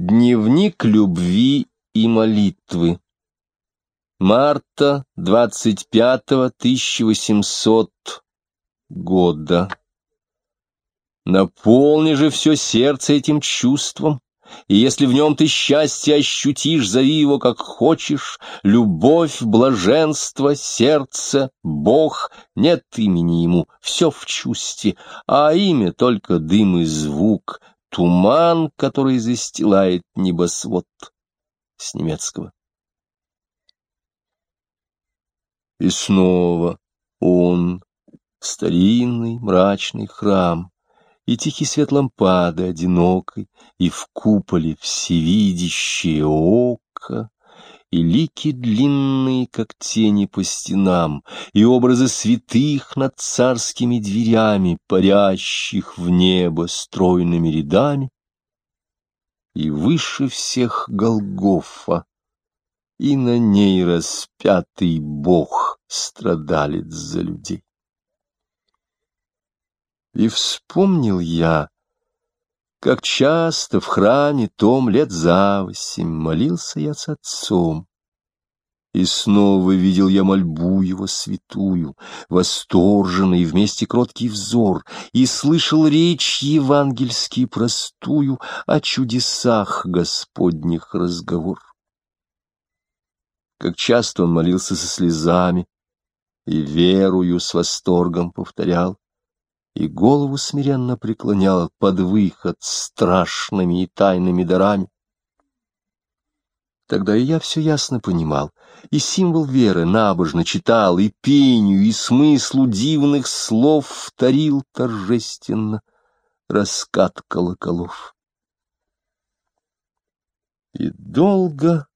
Дневник любви и молитвы. Марта 25 1800 года. Наполни же все сердце этим чувством, и если в нем ты счастье ощутишь, зови его как хочешь, любовь, блаженство, сердце, Бог, нет имени ему, все в чувстве, а имя только дым и звук, туман, который застилает небосвод. С немецкого. И снова он, старинный мрачный храм, и тихий свет лампады одинокой, и в куполе всевидящее око, и лики длинные, как тени по стенам, и образы святых над царскими дверями, парящих в небо стройными рядами, и выше всех Голгофа, и на ней распятый Бог страдалец за людей. И вспомнил я, как часто в храме том лет за восемь молился я с отцом. И снова видел я мольбу его святую, восторженный вместе кроткий взор, и слышал речь евангельски простую о чудесах Господних разговор. Как часто он молился со слезами и верою с восторгом повторял и голову смиренно преклоняла под выход страшными и тайными дарами. Тогда и я все ясно понимал, и символ веры набожно читал, и пению, и смыслу дивных слов вторил торжественно раскат колоколов. И долго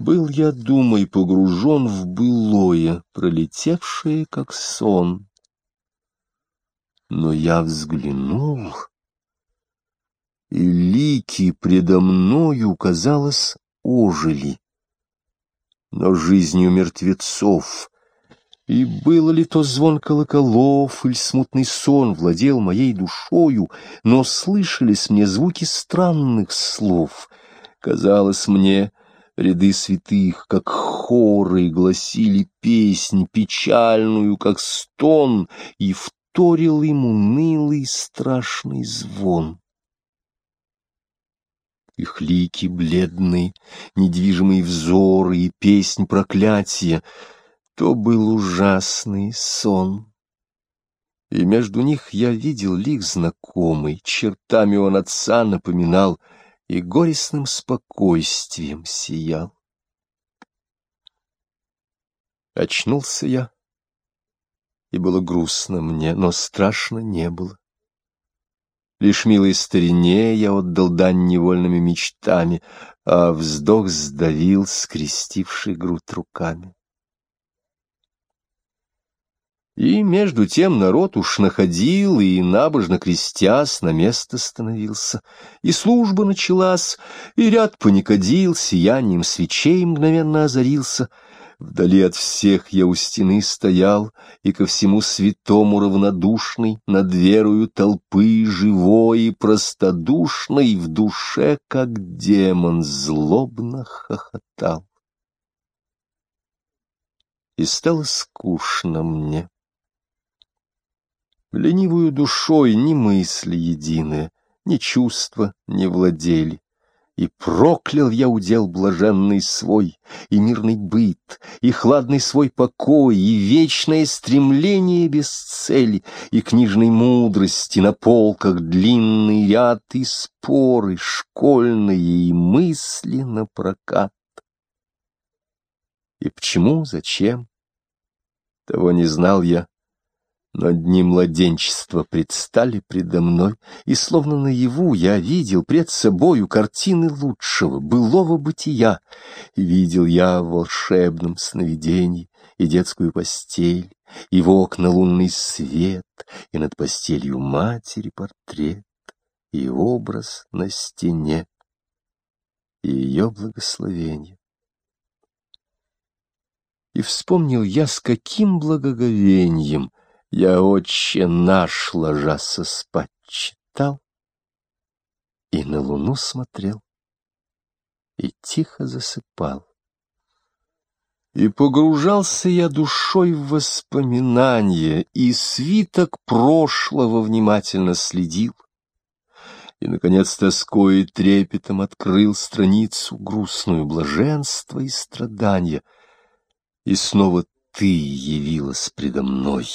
был я, думай, погружен в былое, пролетевшее, как сон, но я взглянул, и лики предо мною, казалось, ожили. Но жизнью мертвецов, и было ли то звон колоколов, или смутный сон владел моей душою, но слышались мне звуки странных слов. Казалось мне, ряды святых, как хоры, гласили песнь печальную, как стон, и в вторил ему унылый страшный звон. Их лики бледные, недвижимые взоры и песнь проклятия — то был ужасный сон. И между них я видел лик знакомый, чертами он отца напоминал и горестным спокойствием сиял. Очнулся я и было грустно мне, но страшно не было. Лишь милой старине я отдал дань невольными мечтами, а вздох сдавил, скрестивший грудь руками. И между тем народ уж находил, и набожно крестясь на место становился, и служба началась, и ряд паникодил сиянием свечей мгновенно озарился — Вдали от всех я у стены стоял, и ко всему святому равнодушный, над верою толпы живой и простодушный, в душе, как демон, злобно хохотал. И стало скучно мне. Ленивую душой ни мысли единые, ни чувства не владели. И проклял я удел блаженный свой, и мирный быт, и хладный свой покой, и вечное стремление без цели, и книжной мудрости на полках длинный ряд, и споры школьные, и мысли на прокат. И почему, зачем? Того не знал я, но дни младенчества предстали предо мной, и словно наяву я видел пред собою картины лучшего, былого бытия. Видел я в волшебном сновидении и детскую постель, и в окна лунный свет, и над постелью матери портрет, и образ на стене, и ее благословение. И вспомнил я, с каким благоговением — я отче наш, ложася спать, читал и на луну смотрел. и тихо засыпал. И погружался я душой в воспоминания, и свиток прошлого внимательно следил. И, наконец, тоской и трепетом открыл страницу грустную блаженства и страдания. И снова ты явилась предо мной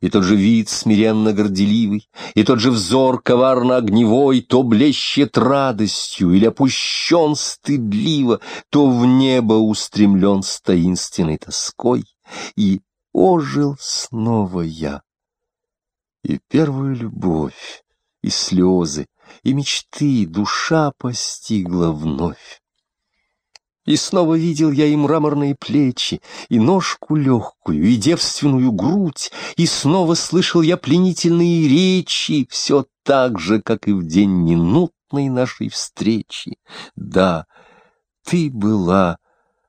и тот же вид смиренно-горделивый, и тот же взор коварно-огневой то блещет радостью или опущен стыдливо, то в небо устремлен с таинственной тоской, и ожил снова я. И первую любовь, и слезы, и мечты душа постигла вновь. И снова видел я и мраморные плечи, и ножку легкую, и девственную грудь, и снова слышал я пленительные речи, все так же, как и в день минутной нашей встречи. Да, ты была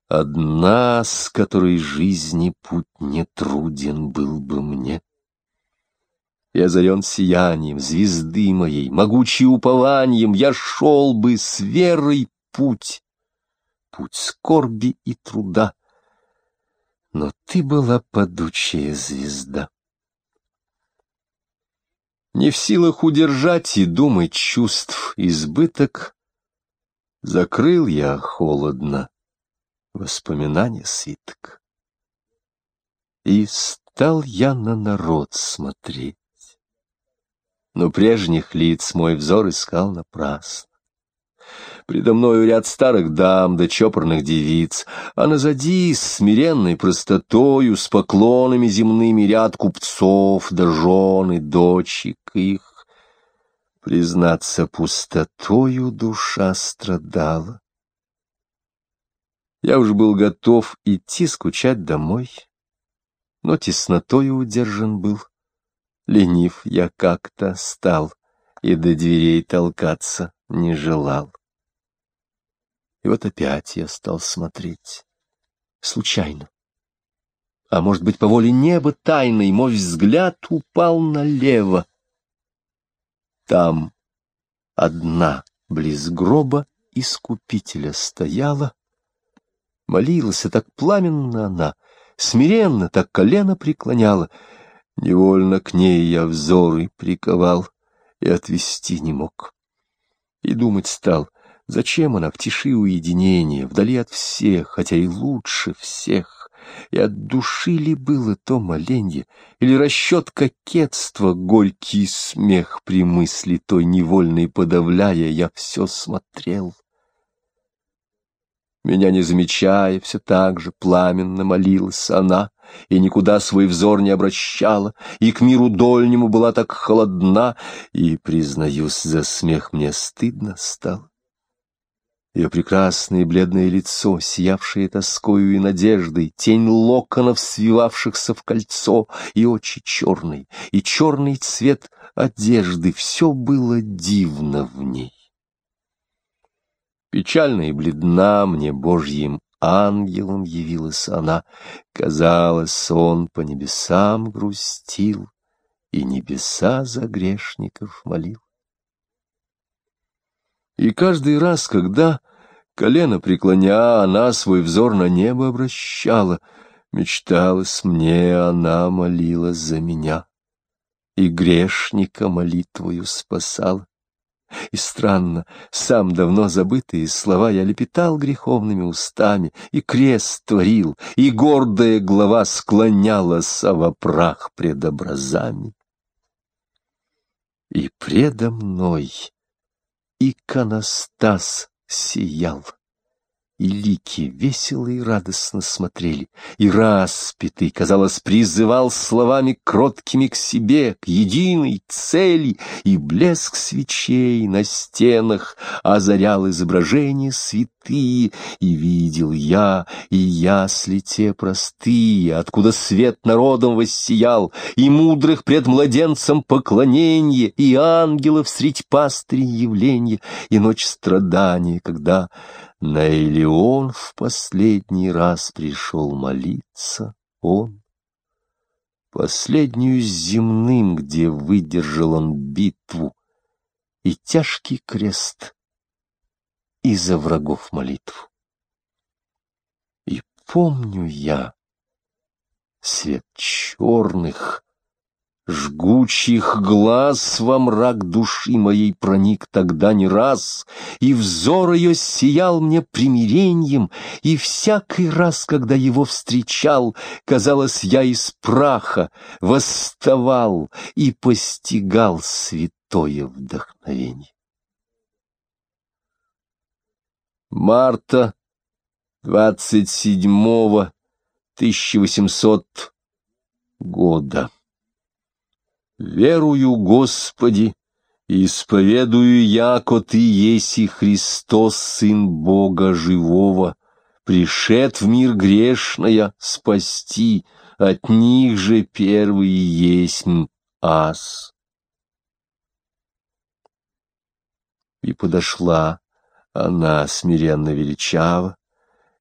одна, с которой жизни путь не труден был бы мне. И озарен сиянием звезды моей, могучий упованием, я шел бы с верой путь путь скорби и труда. Но ты была падучая звезда. Не в силах удержать и думать чувств избыток, Закрыл я холодно воспоминания свиток. И стал я на народ смотреть. Но прежних лиц мой взор искал напрасно. Предо мною ряд старых дам да чопорных девиц, а назади с смиренной простотою, с поклонами земными ряд купцов да жены, дочек их. Признаться, пустотою душа страдала. Я уж был готов идти скучать домой, но теснотою удержан был. Ленив я как-то стал и до дверей толкаться не желал. И вот опять я стал смотреть. Случайно. А может быть, по воле неба тайной мой взгляд упал налево. Там одна близ гроба искупителя стояла. Молилась, и так пламенно она, смиренно так колено преклоняла. Невольно к ней я взоры приковал и отвести не мог. И думать стал, Зачем она в тиши уединения, вдали от всех, хотя и лучше всех? И от души ли было то моленье, или расчет кокетства, горький смех при мысли той невольной подавляя, я все смотрел. Меня не замечая, все так же пламенно молилась она, и никуда свой взор не обращала, и к миру дольнему была так холодна, и, признаюсь, за смех мне стыдно стало. Ее прекрасное бледное лицо, сиявшее тоскою и надеждой, тень локонов, свивавшихся в кольцо, и очи черные, и черный цвет одежды — все было дивно в ней. Печально и бледна мне Божьим ангелом явилась она. Казалось, он по небесам грустил, и небеса за грешников молил. И каждый раз, когда, колено преклоня, она свой взор на небо обращала, мечталась мне, она молилась за меня, и грешника молитвою спасала. И странно, сам давно забытые слова я лепетал греховными устами, и крест творил, и гордая глава склонялась во прах пред образами. И предо мной иконостас сиял. И лики весело и радостно смотрели, и распятый, казалось, призывал словами кроткими к себе, к единой цели, и блеск свечей на стенах озарял изображения святые, и видел я, и ясли те простые, откуда свет народом воссиял, и мудрых пред младенцем поклонение, и ангелов средь пастырей явление, и ночь страдания, когда на Элеон в последний раз пришел молиться он. Последнюю с земным, где выдержал он битву, и тяжкий крест, и за врагов молитву. И помню я свет черных, Жгучих глаз во мрак души моей проник тогда не раз, И взор ее сиял мне примирением, И всякий раз, когда его встречал, Казалось, я из праха восставал И постигал святое вдохновение. Марта двадцать седьмого тысяча восемьсот года. Верую, Господи, исповедую, яко Ты еси Христос, Сын Бога Живого, пришед в мир грешная спасти, от них же первый есть ас. И подошла она смиренно величава,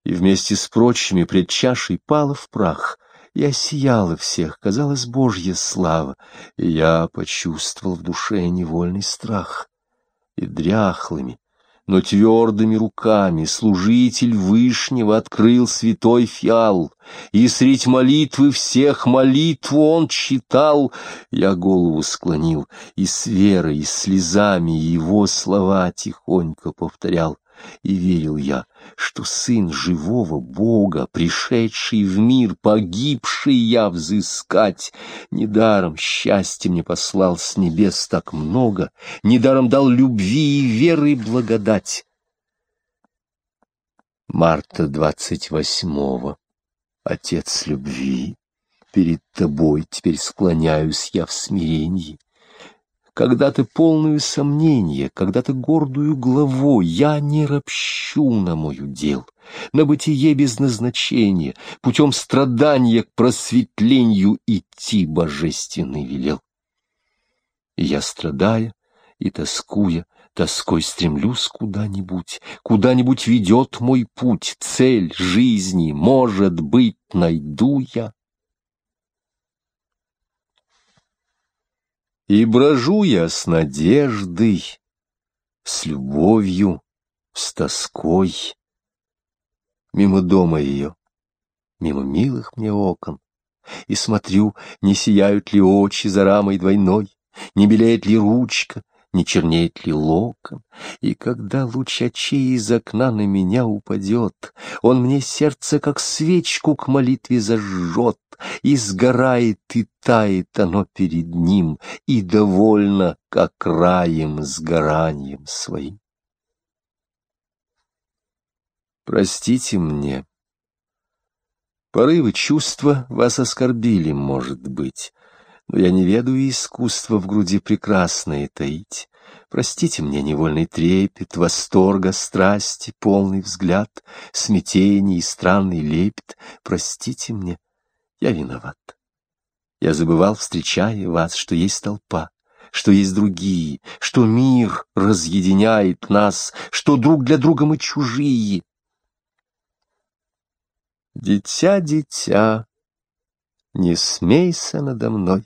и вместе с прочими пред чашей пала в прах, и осияла всех, казалось, Божья слава, и я почувствовал в душе невольный страх. И дряхлыми, но твердыми руками служитель Вышнего открыл святой фиал, и средь молитвы всех молитву он читал. Я голову склонил, и с верой, и слезами его слова тихонько повторял. И верил я, что сын живого Бога, пришедший в мир, погибший я взыскать, недаром счастье мне послал с небес так много, недаром дал любви и веры благодать. Марта двадцать восьмого. Отец любви, перед тобой теперь склоняюсь я в смирении когда-то полную сомнения, когда-то гордую главой, я не ропщу на мою дел, на бытие без назначения, путем страдания к просветлению идти божественный велел. Я, страдая и тоскуя, тоской стремлюсь куда-нибудь, куда-нибудь ведет мой путь, цель жизни, может быть, найду я. И брожу я с надеждой, с любовью, с тоской. Мимо дома ее, мимо милых мне окон, И смотрю, не сияют ли очи за рамой двойной, Не белеет ли ручка, не чернеет ли локон, и когда луч очей из окна на меня упадет, он мне сердце, как свечку к молитве зажжет, и сгорает и тает оно перед ним, и довольно, как раем сгоранием своим. Простите мне. Порывы чувства вас оскорбили, может быть, но я не ведаю искусства в груди прекрасное таить. Простите мне невольный трепет, восторга, страсти, полный взгляд, смятение и странный лепет. Простите мне, я виноват. Я забывал, встречая вас, что есть толпа, что есть другие, что мир разъединяет нас, что друг для друга мы чужие. Дитя, дитя, не смейся надо мной.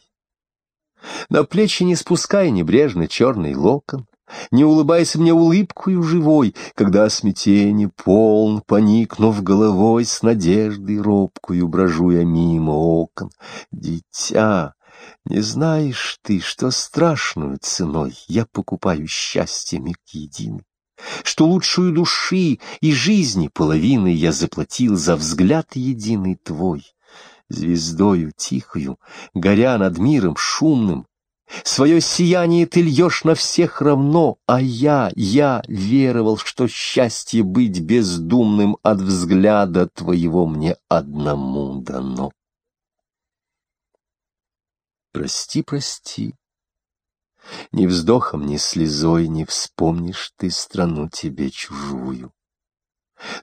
На плечи не спускай небрежно черный локон, Не улыбайся мне улыбкою живой, Когда смятение полн, поникнув головой, С надеждой робкую брожу я мимо окон. Дитя, не знаешь ты, что страшную ценой Я покупаю счастье миг единый? Что лучшую души и жизни половины Я заплатил за взгляд единый твой звездою тихою, горя над миром шумным. Свое сияние ты льешь на всех равно, а я, я веровал, что счастье быть бездумным от взгляда твоего мне одному дано. Прости, прости, ни вздохом, ни слезой не вспомнишь ты страну тебе чужую.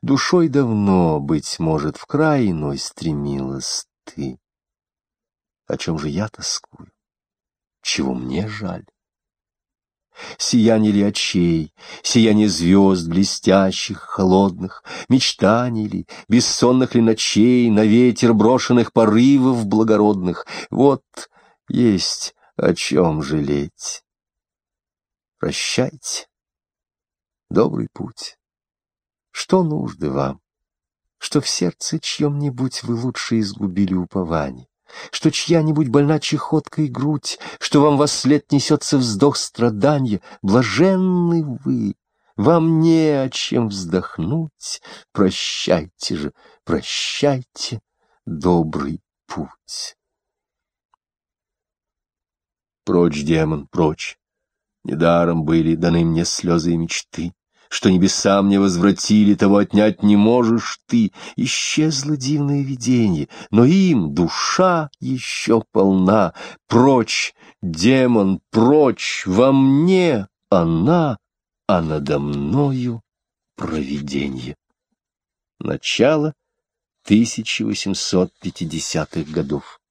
Душой давно, быть может, в край иной стремилась ты. О чем же я тоскую? Чего мне жаль? Сияние ли очей, сияние звезд блестящих, холодных, мечтаний ли, бессонных ли ночей, на ветер брошенных порывов благородных? Вот есть о чем жалеть. Прощайте, добрый путь. Что нужды вам? Что в сердце чьем-нибудь вы лучше изгубили упование? Что чья-нибудь больна чехоткой грудь? Что вам во след несется вздох страдания? Блаженны вы! Вам не о чем вздохнуть. Прощайте же, прощайте, добрый путь. Прочь, демон, прочь. Недаром были даны мне слезы и мечты что небеса мне возвратили, того отнять не можешь ты. Исчезло дивное видение, но им душа еще полна. Прочь, демон, прочь, во мне она, а надо мною провиденье. Начало 1850-х годов.